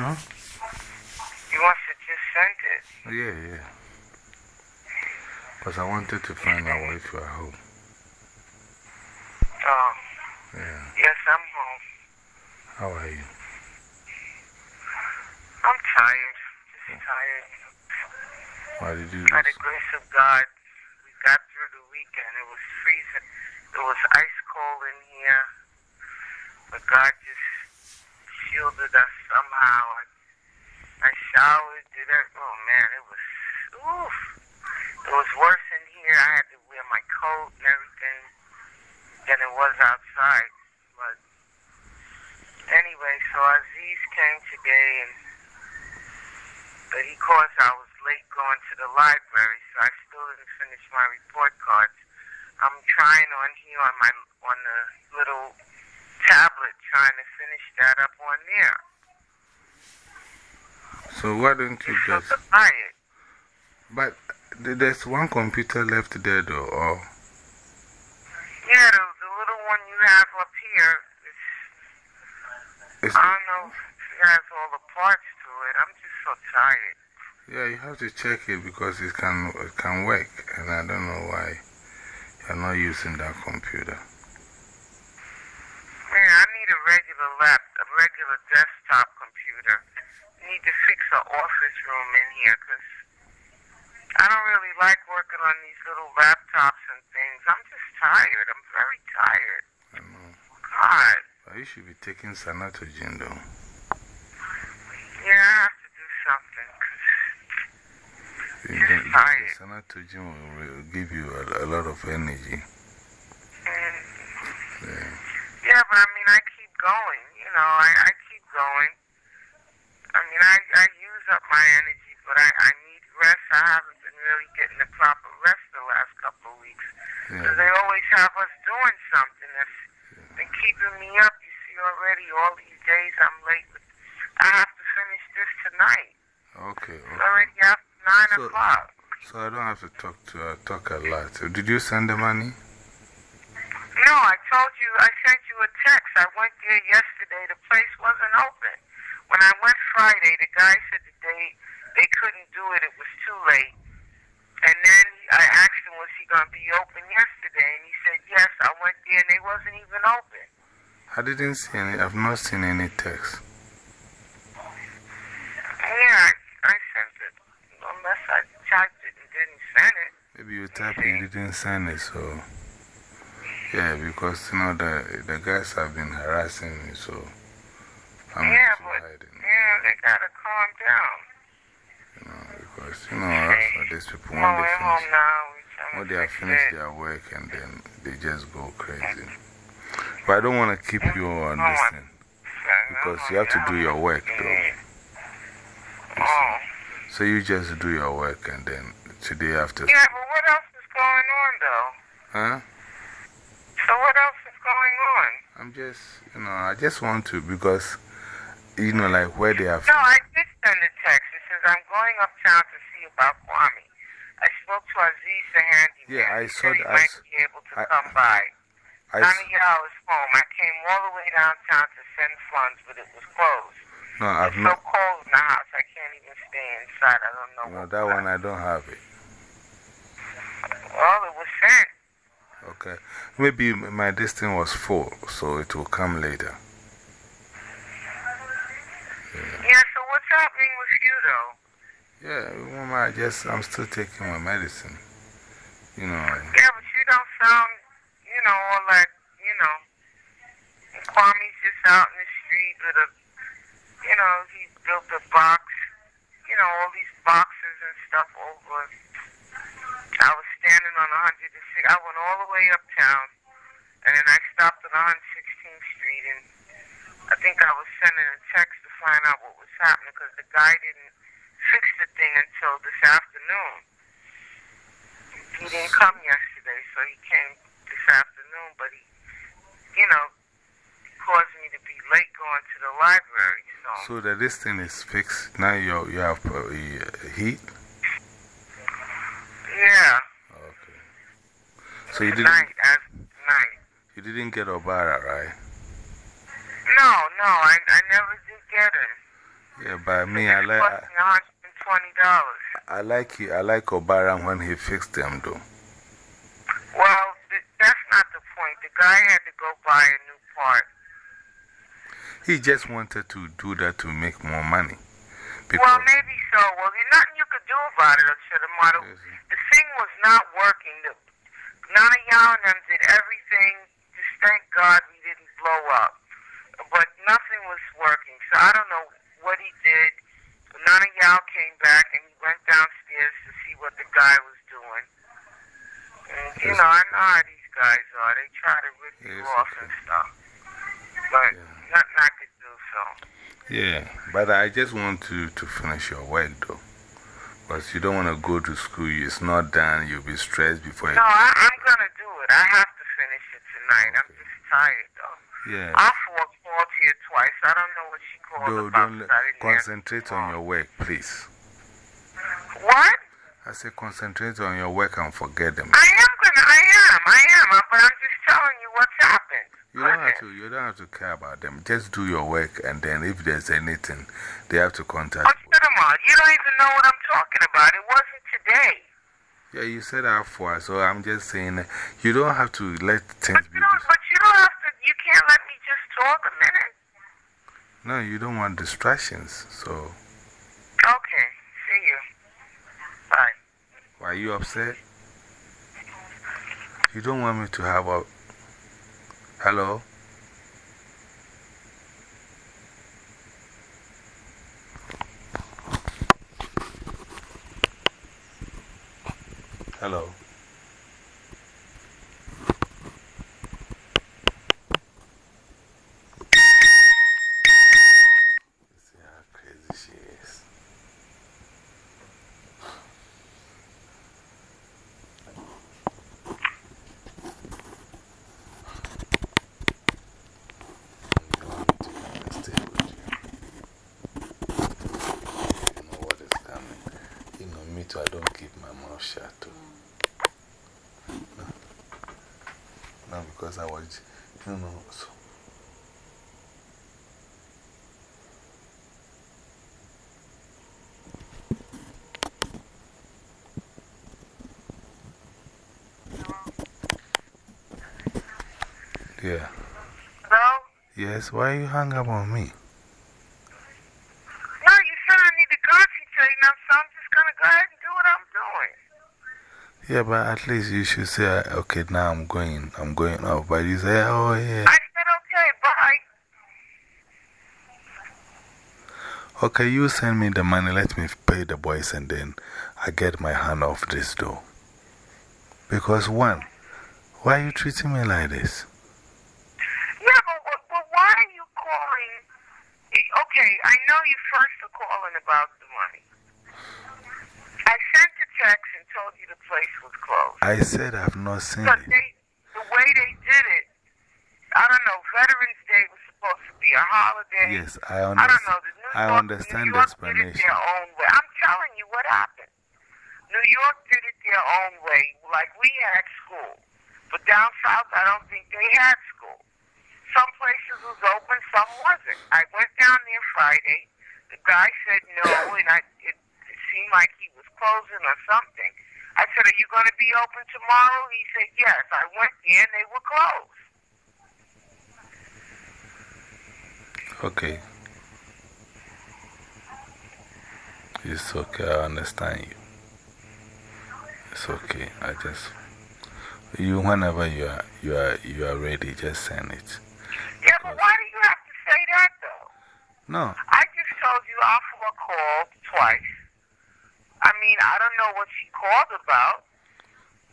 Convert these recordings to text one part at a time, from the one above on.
Huh? He wants to just send it. Oh, yeah, yeah. Because I wanted to find out if you are home. Oh. Yeah. Yes, I'm home. How are you? I'm tired. Just tired. Why did you By the grace of God, we got through the weekend. It was freezing. It was ice cold in here. But God just shielded us somehow. I, I showered, did that. Oh man, it was, oof. It was worse in here. I had to wear my coat and everything than it was outside. But anyway, so Aziz came today and but he caused I was late going to the library, so I still didn't finish my report cards. I'm trying on here on my on the little tablet, trying to finish that up on there. So why don't you So just. tired. But there's one computer left there, though, or. Yeah, the, the little one you have up here, it's, It's, I don't know if it has all the parts to it. I'm just so tired. yeah, you have to check it because it can, it can work. And I don't know why you're not using that computer. Man, I need a regular lap, a regular desktop computer. I need to fix an office room in here because I don't really like working on these little laptops and things. I'm just tired. I'm very tired. I know. God. But you should be taking Sanatogen, though. Yeah, I have to do something 'cause You Just tired. Sanatogen will, will give you a, a lot of energy. mm, Yeah. yeah, but I mean, I keep going. You know, I, I keep going. I mean, I, I use up my energy, but I, I need rest. I haven't been really getting the proper rest the last couple of weeks. Because Yeah. they always have us doing something that's been keeping me up. You see already, all these days I'm late. But I have to finish this tonight. Okay. It's okay. already after 9 So- o'clock. So I don't have to talk to uh, talk a lot. So did you send the money? No, I told you, I sent you a text. I went there yesterday. The place wasn't open. When I went Friday, the guy said that they, they couldn't do it. It was too late. And then I asked him, was he going to be open yesterday? And he said, yes. I went there and they wasn't even open. I didn't see any. I've not seen any text. Yeah, I, I sent it. Unless I typed it and didn't send it. Maybe you it, you didn't send it. So yeah, because you know the the guys have been harassing me. So I'm yeah, but, hiding. yeah, they got to calm down. You know, because you know, these people, when Well, they finish. When they have finished their work and then they just go crazy. But I don't want to keep you on this thing because you have to do your work though. You. Oh. So you just do your work and then today after. Yeah, but what else is going on, though? Huh? So what else is going on? I'm just, you know, I just want to because, you know, like where they have. No, I did send a text. It says I'm going uptown to see about Kwame. I spoke to Aziz the handyman. Yeah, I saw he I might be able to I- come by. I, None of y'all is home. I came all the way downtown to send funds, but it was closed. no, I've It's so not. cold in the house, I can't even stay inside. I don't know No, that one I don't have it. Well, it was sent. Okay. Maybe my distance was full, so it will come later. Yeah, so what's happening with you, though? Yeah, Mama, I just, I'm still taking my medicine. You know, Yeah, but you don't sound, you know, all that, you know. Kwame's just out in the street with a, you know, he built a box, you know, all these boxes and stuff over. I was standing on 106. I went all the way uptown, and then I stopped at 116th Street, and I think I was sending a text to find out what was happening because the guy didn't fix the thing until this afternoon. He didn't come yesterday, so he came this afternoon, but he, you know, caused me to be late going to the library, so. so that this thing is fixed. Now you, you have uh, heat. Yeah, Okay. So you didn't, night, as night. you didn't get Obara, right? No, no, I, I never did get him. Yeah, but me, I like. It cost me $120. I like, it, I like Obaran when he fixed them, though. Well, th that's not the point. The guy had to go buy a new part. He just wanted to do that to make more money. Because Well, maybe so. Well, there's nothing you could do about it, Chidamata. Yes. The thing was not working. The, And them did everything. Just thank God we didn't blow up. But nothing was working. So I don't know what he did. Nana Yao came back and he went downstairs to see what the guy was doing. And, you know, I know how these guys are. They try to rip you off okay. and stuff. But Yeah. nothing I could do, so. Yeah, but I just want you to finish your work, though. Because you don't want to go to school, it's not done, you'll be stressed before you. No, I, I'm going to do it. I have to finish it tonight. I'm just tired, though. Yeah. Alpha called here twice. I don't know what she called Don't, about. don't 'cause I didn't answer concentrate on your work, please. What? I say concentrate on your work and forget them. I am going to. I am. I am. uh, But I'm just telling you what's happened. You don't, have to, you don't have to care about them. Just do your work, and then if there's anything, they have to contact Oh, Cinema, you don't even know what I'm talking about. It wasn't today. Yeah, you said that for so I'm just saying you don't have to let things But be. you, don't, but you don't have to. You can't let me just talk a minute. No, you don't want distractions. So, Okay. See you. Bye. why are you upset? You don't want me to have a. Hello? Hello? See how crazy she is. You want me to stay with you. You know what is coming. You know, me too, I don't keep my mouth shut. Too. No. no, because I was, you know. Yeah. Hello? Yes, why you hung up on me? No, you said I need to concentrate now, so I'm just going to go ahead and do what I'm doing. Yeah, but at least you should say, okay, now I'm going, I'm going off. But you say, oh, yeah. I said, okay, bye. Okay, you send me the money, let me pay the boys, and then I get my hand off this door. Because, one, why are you treating me like this? Yeah, but, but, why are you calling? Eh, Okay, I know you first are calling about the money. I sent a text told you the place was closed. I said I've not seen But it. they, the way they did it, I don't know, Veterans Day was supposed to be a holiday. Yes, I I don't understand. know. The New I York, understand New the York did it explanation. their own way. I'm telling you what happened. New York did it their own way, like we had school. But down south, I don't think they had school. Some places was open, some wasn't. I went down there Friday. The guy said no, and I, it, it seemed like he was closing or something. I said, Are you going to be open tomorrow? He said, Yes. I went in, they were closed. Okay. It's okay, I understand you. It's okay, I just. You, whenever you are, you are, you are ready, just send it. Yeah, but why do you have to say that, though? No, I just told you Alpha called twice. I mean, I don't know what she called about.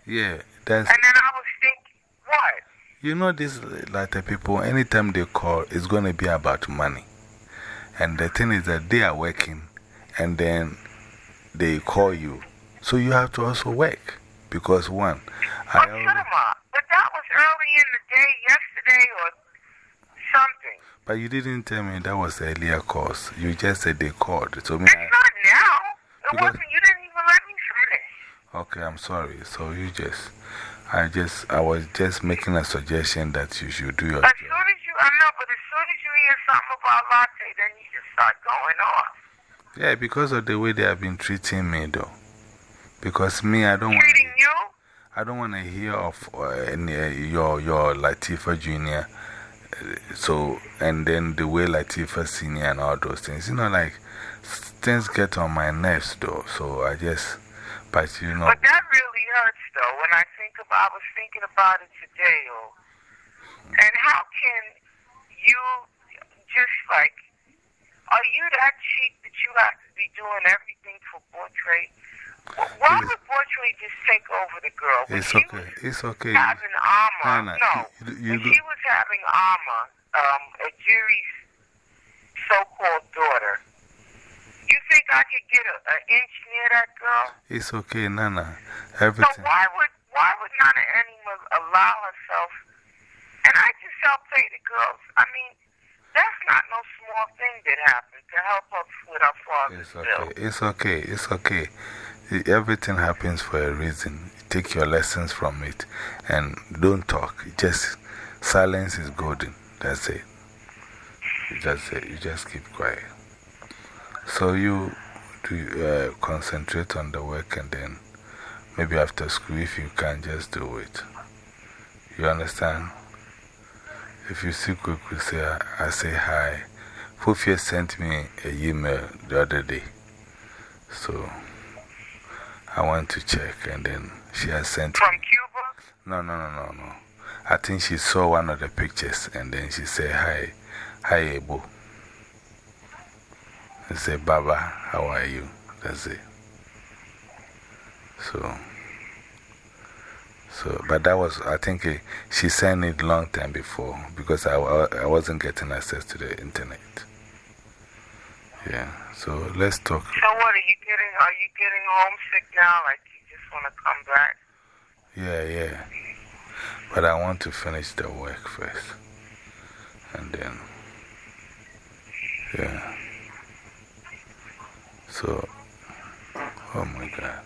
yeah, that's. And then I was thinking, what? You know, these latter people, anytime they call, it's going to be about money. And the thing is that they are working and then they call you. So you have to also work. Because, one, But I oh, shut already. But that was early in the day, yesterday or something. but you didn't tell me that was the earlier calls. You just said they called. So, me, It's I, not now. It wasn't. You didn't even let me finish. Okay, I'm sorry. So you just, I just, I was just making a suggestion that you should do your As job. soon as you, I know, but as soon as you hear something about latte, then you just start going off. Yeah, because of the way they have been treating me, though. Because me, I don't want. Treating you? I don't want to hear of uh, any, uh, your, your Latifa Jr. Uh, so, and then the way Latifa Senior and all those things. You know, like, things get on my nerves, though. So I just, but you know. But that really hurts, though, when I think about, I was thinking about it today, oh. And how can you just like, are you that cheap that you have to be doing everything for portrait? Why would portrait just take over the girl? When It's okay. It's okay. having armor. Nana, no. you- you when she was having armor, um, a Jerry's so called daughter, you think I could get an inch near that girl? It's okay, Nana. Everything. So why would why would Nana Anima allow herself? And I just help say the girls. I mean, that's not no small thing that happened to help us with our father's It's bill. okay. It's okay. It's okay. Everything happens for a reason. Take your lessons from it and don't talk. Just silence is golden. That's it. You just, you just keep quiet. So you do uh, concentrate on the work and then maybe after school, if you can, just do it. You understand? If you see quick, we say, I, say hi. Fufia sent me a email the other day. So I went to check and then she has sent From Cuba? No, no, no, no, no. I think she saw one of the pictures and then she said, Hi, hi, Ebo. I said, Baba, how are you? That's it. So, so, but that was, I think eh, she sent it long time before because I, I, I wasn't getting access to the internet. Yeah, so let's talk. So what are you getting? Are you getting homesick now? Like you just want to come back? Yeah, yeah. But I want to finish the work first. And then, yeah. So, oh my God.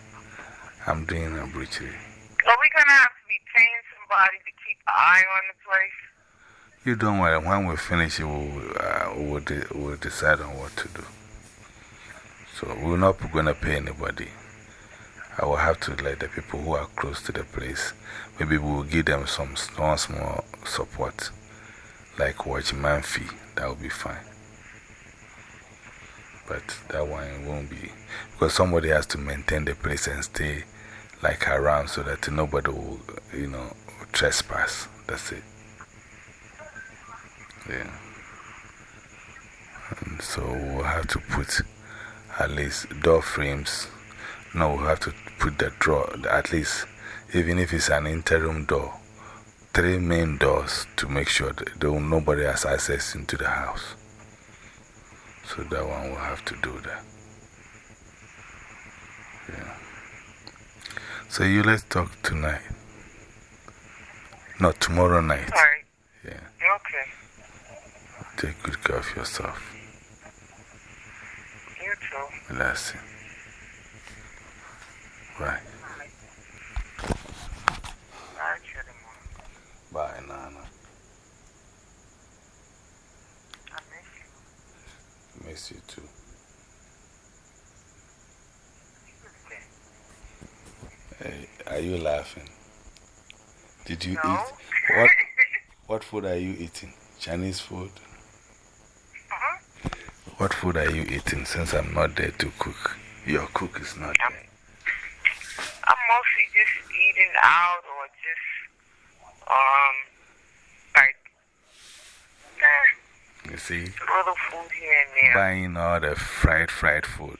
I'm doing a butchery. Are we gonna have to be paying somebody to keep an eye on the place? You don't worry. When we finish, it, we'll, uh, we'll, de we'll decide on what to do. So, we're not going to pay anybody. I will have to let the people who are close to the place, maybe we'll give them some small, small support, like watchman fee. That will be fine. But that one won't be, because somebody has to maintain the place and stay like around so that nobody will, you know, trespass. That's it. Yeah. And so we'll have to put at least door frames. No, we'll have to put the door, at least, even if it's an interim door, three main doors to make sure that nobody has access into the house. So that one will have to do that. Yeah. So you let's talk tonight. No, tomorrow night. All right. Yeah. Okay. Take good care of yourself. You too. It. Right. Bye, Chidamar. Bye, Nana. I miss you. Miss you too. Hey, are you laughing? Did you No. eat? What, what food are you eating? Chinese food? Uh-huh. What food are you eating since I'm not there to cook? Your cook is not there. I'm mostly just eating out or just, um, like, eh, You see? here. Buying all the fried, fried food.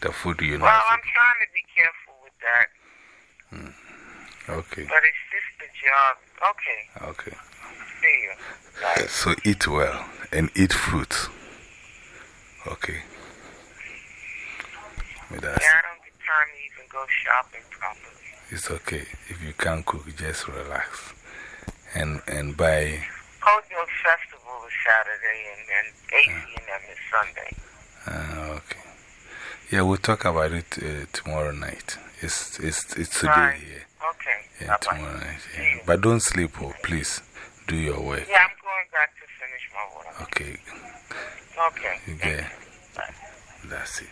The food you know. Well, I'm trying to be careful with that, hmm. Okay, but it's just the job. Okay, okay. see you. Bye. So eat well and eat fruits. Okay. With that, Yeah, I don't get time to even go shopping properly. it's okay. If you can't cook, just relax. And, and buy. your festival is Saturday and, and ACM is Sunday. Uh, okay. Yeah, we'll talk about it uh, tomorrow night. It's, it's, it's today Right. here. Okay, Yeah, bye-bye. tomorrow night. Yeah. But don't sleep, oh, please. Do your work. Yeah, I'm going back to finish my work. Okay. Okay. Get. That's it.